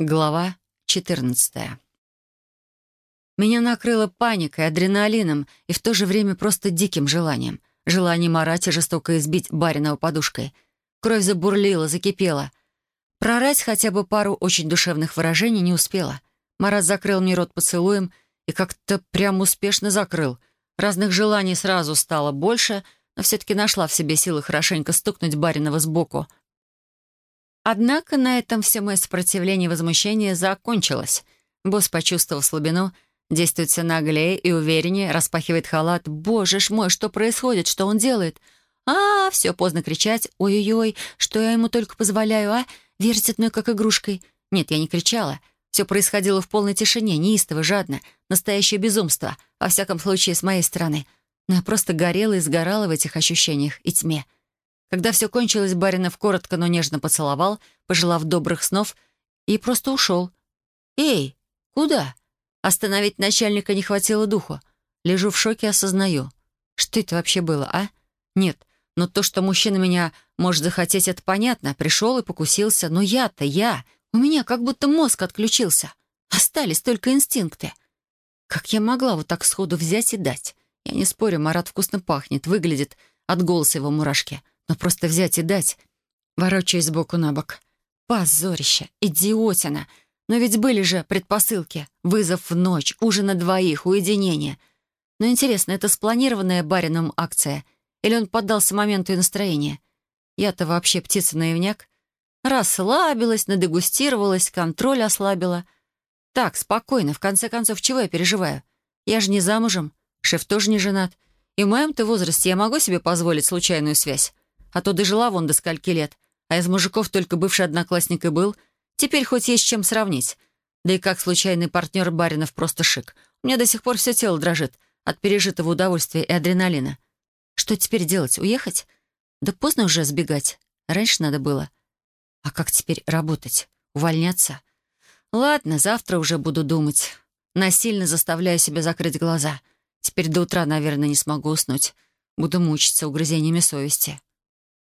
Глава 14 Меня накрыла паникой, адреналином и в то же время просто диким желанием. Желанием орать и жестоко избить бариного подушкой. Кровь забурлила, закипела. Прорать хотя бы пару очень душевных выражений не успела. Марат закрыл мне рот поцелуем и как-то прям успешно закрыл. Разных желаний сразу стало больше, но все-таки нашла в себе силы хорошенько стукнуть баринова сбоку — Однако на этом все мое сопротивление и возмущение закончилось. Босс, почувствовав слабину, действует все наглее и увереннее, распахивает халат. «Боже ж мой, что происходит? Что он делает?» «А, все, поздно кричать. Ой-ой-ой, что я ему только позволяю, а? Вертит мной, как игрушкой». Нет, я не кричала. Все происходило в полной тишине, неистово, жадно. Настоящее безумство, во всяком случае, с моей стороны. Но я просто горела и сгорала в этих ощущениях и тьме. Когда все кончилось, Баринов коротко, но нежно поцеловал, пожелав добрых снов, и просто ушел. «Эй, куда?» Остановить начальника не хватило духу. Лежу в шоке, осознаю. Что это вообще было, а? Нет, но то, что мужчина меня может захотеть, это понятно. Пришел и покусился. Но я-то, я. У меня как будто мозг отключился. Остались только инстинкты. Как я могла вот так сходу взять и дать? Я не спорю, Марат вкусно пахнет, выглядит от голоса его мурашки. Но просто взять и дать, ворочаясь сбоку на бок. Позорище, идиотина. Но ведь были же предпосылки. Вызов в ночь, ужин на двоих, уединение. Но интересно, это спланированная барином акция? Или он поддался моменту и настроению? Я-то вообще птица-наивняк. Расслабилась, надегустировалась, контроль ослабила. Так, спокойно, в конце концов, чего я переживаю? Я же не замужем, шеф тоже не женат. И в моем-то возрасте я могу себе позволить случайную связь. А то дожила вон до скольки лет. А из мужиков только бывший одноклассник и был. Теперь хоть есть чем сравнить. Да и как случайный партнер Баринов просто шик. У меня до сих пор все тело дрожит от пережитого удовольствия и адреналина. Что теперь делать? Уехать? Да поздно уже сбегать. Раньше надо было. А как теперь работать? Увольняться? Ладно, завтра уже буду думать. Насильно заставляю себя закрыть глаза. Теперь до утра, наверное, не смогу уснуть. Буду мучиться угрызениями совести.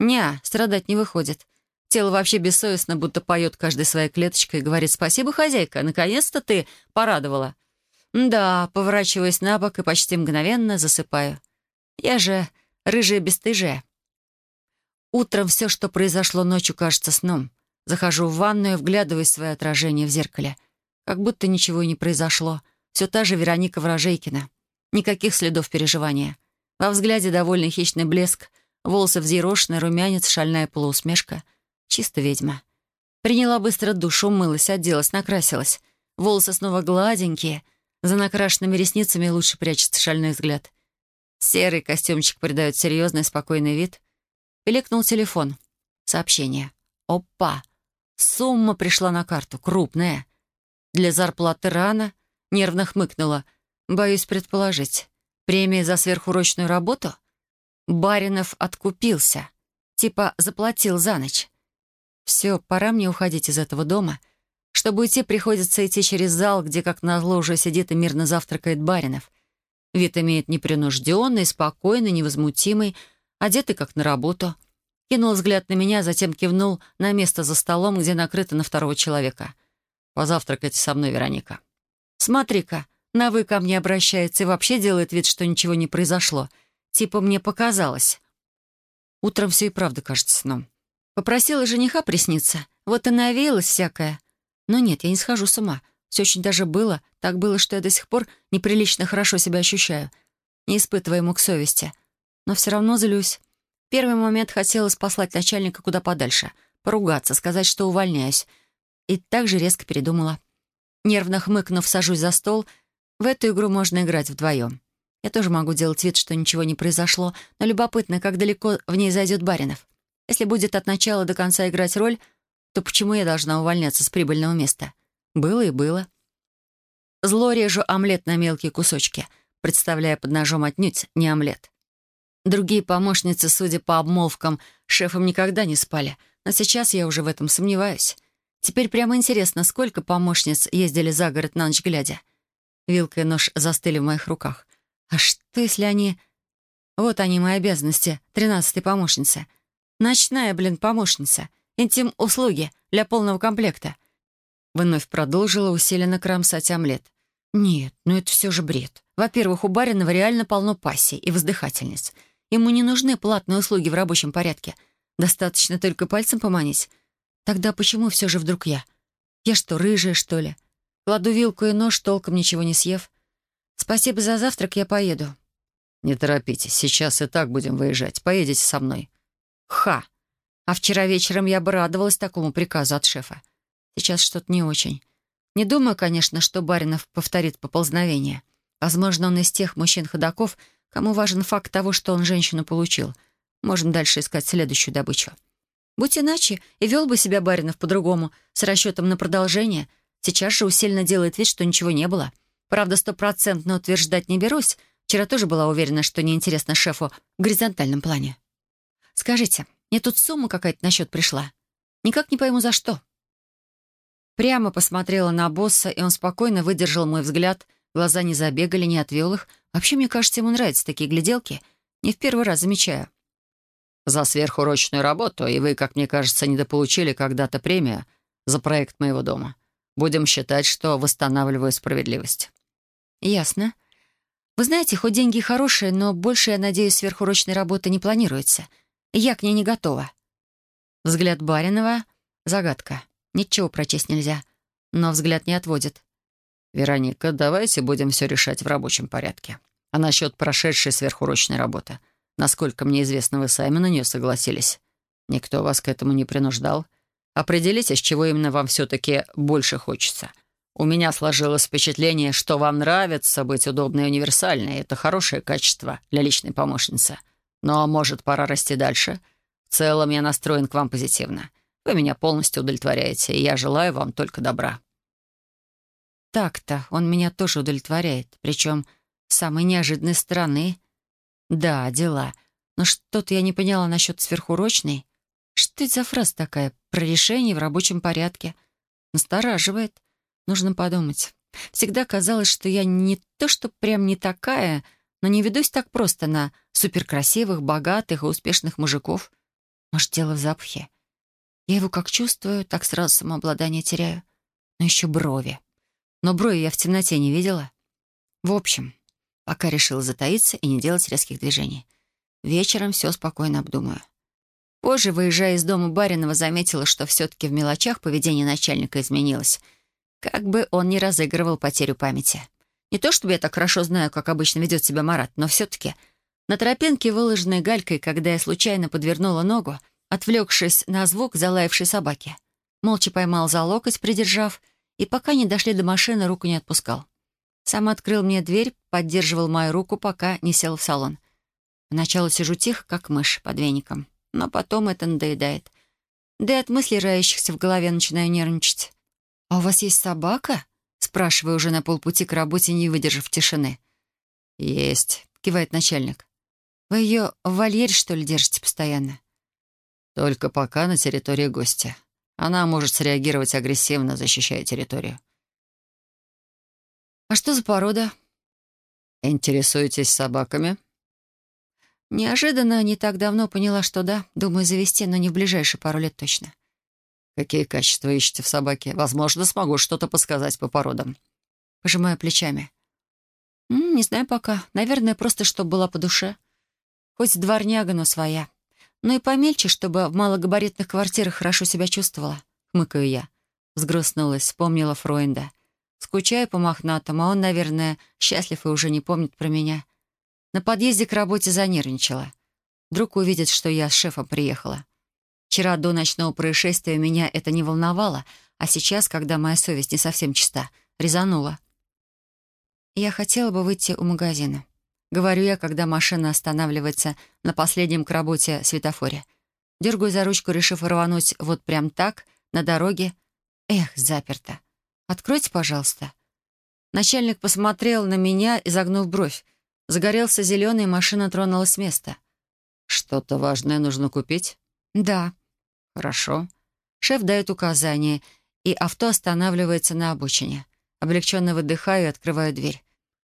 Не, страдать не выходит. Тело вообще бессовестно, будто поет каждой своей клеточкой и говорит «Спасибо, хозяйка, наконец-то ты порадовала». Да, поворачиваясь на бок и почти мгновенно засыпаю. Я же рыжая бесстыжая. Утром все, что произошло ночью, кажется сном. Захожу в ванную, вглядываюсь в свое отражение в зеркале. Как будто ничего и не произошло. Все та же Вероника Вражейкина. Никаких следов переживания. Во взгляде довольный хищный блеск, Волосы взъерошены, румянец, шальная полуусмешка. Чисто ведьма. Приняла быстро душ, умылась, оделась, накрасилась. Волосы снова гладенькие. За накрашенными ресницами лучше прячется шальной взгляд. Серый костюмчик придает серьезный, спокойный вид. Пиликнул телефон. Сообщение. Опа! Сумма пришла на карту. Крупная. Для зарплаты рано. Нервно хмыкнула. Боюсь предположить. Премия за сверхурочную работу — Баринов откупился. Типа заплатил за ночь. Все, пора мне уходить из этого дома. Чтобы уйти, приходится идти через зал, где, как назло, уже сидит и мирно завтракает Баринов. Вид имеет непринужденный, спокойный, невозмутимый, одетый как на работу. Кинул взгляд на меня, затем кивнул на место за столом, где накрыто на второго человека. «Позавтракайте со мной, Вероника». «Смотри-ка, на «вы» ко мне обращается и вообще делает вид, что ничего не произошло». Типа мне показалось. Утром все и правда кажется сном. Попросила жениха присниться. Вот и навеялась всякое. Но нет, я не схожу с ума. Все очень даже было. Так было, что я до сих пор неприлично хорошо себя ощущаю. Не испытывая мук совести. Но все равно злюсь. Первый момент хотелось послать начальника куда подальше. Поругаться, сказать, что увольняюсь. И так же резко передумала. Нервно хмыкнув, сажусь за стол. В эту игру можно играть вдвоем. Я тоже могу делать вид, что ничего не произошло, но любопытно, как далеко в ней зайдет Баринов. Если будет от начала до конца играть роль, то почему я должна увольняться с прибыльного места? Было и было. Зло режу омлет на мелкие кусочки, представляя под ножом отнюдь не омлет. Другие помощницы, судя по обмолвкам, шефом никогда не спали, но сейчас я уже в этом сомневаюсь. Теперь прямо интересно, сколько помощниц ездили за город на ночь глядя. Вилка и нож застыли в моих руках. А что, если они... Вот они, мои обязанности, тринадцатой помощница. Ночная, блин, помощница. Интим-услуги для полного комплекта. Вновь продолжила усиленно кромсать омлет. «Нет, ну это все же бред. Во-первых, у Баринова реально полно пассий и воздыхательниц. Ему не нужны платные услуги в рабочем порядке. Достаточно только пальцем поманить. Тогда почему все же вдруг я? Я что, рыжая, что ли? Кладу вилку и нож, толком ничего не съев. Спасибо за завтрак, я поеду. Не торопитесь, сейчас и так будем выезжать. Поедете со мной. Ха! А вчера вечером я бы радовалась такому приказу от шефа. Сейчас что-то не очень. Не думаю, конечно, что Баринов повторит поползновение. Возможно, он из тех мужчин-ходаков, кому важен факт того, что он женщину получил. Можем дальше искать следующую добычу. Будь иначе, и вел бы себя Баринов по-другому, с расчетом на продолжение. Сейчас же усиленно делает вид, что ничего не было. Правда, стопроцентно утверждать не берусь. Вчера тоже была уверена, что неинтересно шефу в горизонтальном плане. Скажите, мне тут сумма какая-то на счет пришла. Никак не пойму, за что. Прямо посмотрела на босса, и он спокойно выдержал мой взгляд. Глаза не забегали, не отвел их. Вообще, мне кажется, ему нравятся такие гляделки. Не в первый раз замечаю. «За сверхурочную работу, и вы, как мне кажется, недополучили когда-то премию за проект моего дома. Будем считать, что восстанавливаю справедливость». «Ясно. Вы знаете, хоть деньги хорошие, но больше, я надеюсь, сверхурочной работы не планируется. Я к ней не готова». Взгляд Баринова — загадка. Ничего прочесть нельзя. Но взгляд не отводит. «Вероника, давайте будем все решать в рабочем порядке. А насчет прошедшей сверхурочной работы. Насколько мне известно, вы сами на нее согласились. Никто вас к этому не принуждал. Определитесь, чего именно вам все-таки больше хочется. У меня сложилось впечатление, что вам нравится быть удобной и универсальной. Это хорошее качество для личной помощницы. Но, может, пора расти дальше? В целом, я настроен к вам позитивно. Вы меня полностью удовлетворяете, и я желаю вам только добра». Так-то он меня тоже удовлетворяет, причем самой неожиданной стороны. Да, дела. Но что-то я не поняла насчет сверхурочной. Что это за фраза такая про решение в рабочем порядке? Настораживает. Нужно подумать. Всегда казалось, что я не то, что прям не такая, но не ведусь так просто на суперкрасивых, богатых и успешных мужиков. Может, дело в запахе? Я его как чувствую, так сразу самообладание теряю. Но еще брови. Но брови я в темноте не видела. В общем, пока решила затаиться и не делать резких движений. Вечером все спокойно обдумаю. Позже, выезжая из дома Баринова, заметила, что все-таки в мелочах поведение начальника изменилось. Как бы он ни разыгрывал потерю памяти. Не то чтобы я так хорошо знаю, как обычно ведет себя Марат, но все-таки на тропинке, выложенной галькой, когда я случайно подвернула ногу, отвлекшись на звук залаявшей собаки. Молча поймал за локоть, придержав, и пока не дошли до машины, руку не отпускал. Сам открыл мне дверь, поддерживал мою руку, пока не сел в салон. Поначалу сижу тихо, как мышь, под веником. Но потом это надоедает. Да и от мыслей, роящихся в голове, начинаю нервничать. «А у вас есть собака?» Спрашиваю уже на полпути к работе, не выдержав тишины. «Есть», — кивает начальник. «Вы ее в вольере, что ли, держите постоянно?» Только пока на территории гостя. Она может среагировать агрессивно, защищая территорию. «А что за порода?» «Интересуетесь собаками?» Неожиданно, не так давно поняла, что да, думаю завести, но не в ближайшие пару лет точно. «Какие качества ищете в собаке? Возможно, смогу что-то подсказать по породам». Пожимаю плечами. «Не знаю пока. Наверное, просто чтобы была по душе. Хоть дворняга, но своя. Ну и помельче, чтобы в малогабаритных квартирах хорошо себя чувствовала. Хмыкаю я. Взгрустнулась, вспомнила Фройнда. Скучаю по мохнатому, а он, наверное, счастлив и уже не помнит про меня. На подъезде к работе занервничала. Вдруг увидит, что я с шефом приехала. Вчера до ночного происшествия меня это не волновало, а сейчас, когда моя совесть не совсем чиста, резанула. Я хотела бы выйти у магазина. Говорю я, когда машина останавливается на последнем к работе светофоре. Дергаю за ручку, решив рвануть вот прям так, на дороге. Эх, заперто. Откройте, пожалуйста. Начальник посмотрел на меня, изогнув бровь. Загорелся зеленый, машина тронулась с места. «Что-то важное нужно купить?» «Да». «Хорошо». Шеф дает указание, и авто останавливается на обочине. Облегченно выдыхаю и открываю дверь.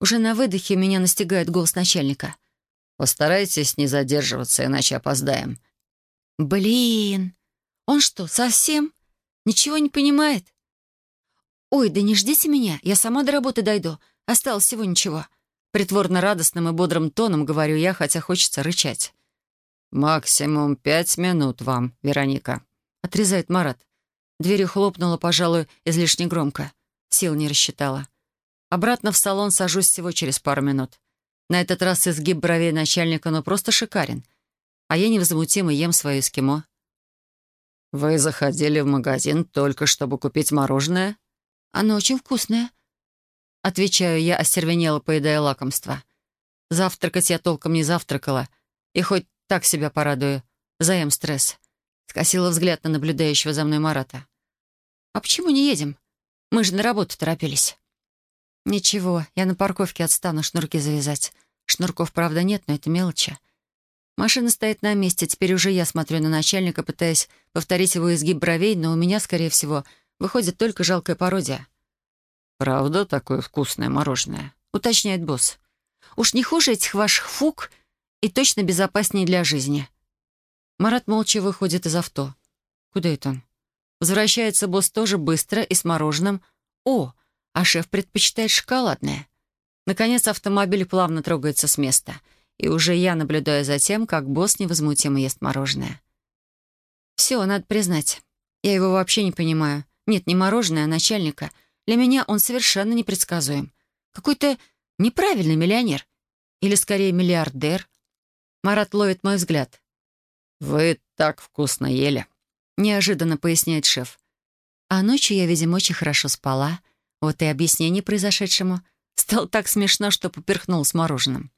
Уже на выдохе меня настигает голос начальника. «Постарайтесь не задерживаться, иначе опоздаем». «Блин! Он что, совсем? Ничего не понимает?» «Ой, да не ждите меня, я сама до работы дойду. Осталось всего ничего». Притворно радостным и бодрым тоном говорю я, хотя хочется рычать. «Максимум пять минут вам, Вероника», — отрезает Марат. Дверью хлопнула, пожалуй, излишне громко. Сил не рассчитала. Обратно в салон сажусь всего через пару минут. На этот раз изгиб бровей начальника, но просто шикарен. А я невозмутимо ем свое эскимо. «Вы заходили в магазин только чтобы купить мороженое?» «Оно очень вкусное», — отвечаю я, остервенело поедая лакомство. Завтракать я толком не завтракала, и хоть так себя порадую, заем стресс. Скосила взгляд на наблюдающего за мной Марата. «А почему не едем? Мы же на работу торопились». «Ничего, я на парковке отстану шнурки завязать. Шнурков, правда, нет, но это мелочи». Машина стоит на месте, теперь уже я смотрю на начальника, пытаясь повторить его изгиб бровей, но у меня, скорее всего, выходит только жалкая пародия. «Правда такое вкусное мороженое?» — уточняет босс. «Уж не хуже этих ваших фуг и точно безопаснее для жизни». Марат молча выходит из авто. Куда это он? Возвращается босс тоже быстро и с мороженым. О, а шеф предпочитает шоколадное. Наконец автомобиль плавно трогается с места, и уже я наблюдаю за тем, как босс невозмутимо ест мороженое. Все, надо признать, я его вообще не понимаю. Нет, не мороженое, а начальника. Для меня он совершенно непредсказуем. Какой-то неправильный миллионер. Или, скорее, миллиардер. Марат ловит мой взгляд. «Вы так вкусно ели», — неожиданно поясняет шеф. А ночью я, видимо, очень хорошо спала, вот и объяснение произошедшему. Стало так смешно, что поперхнул с мороженым.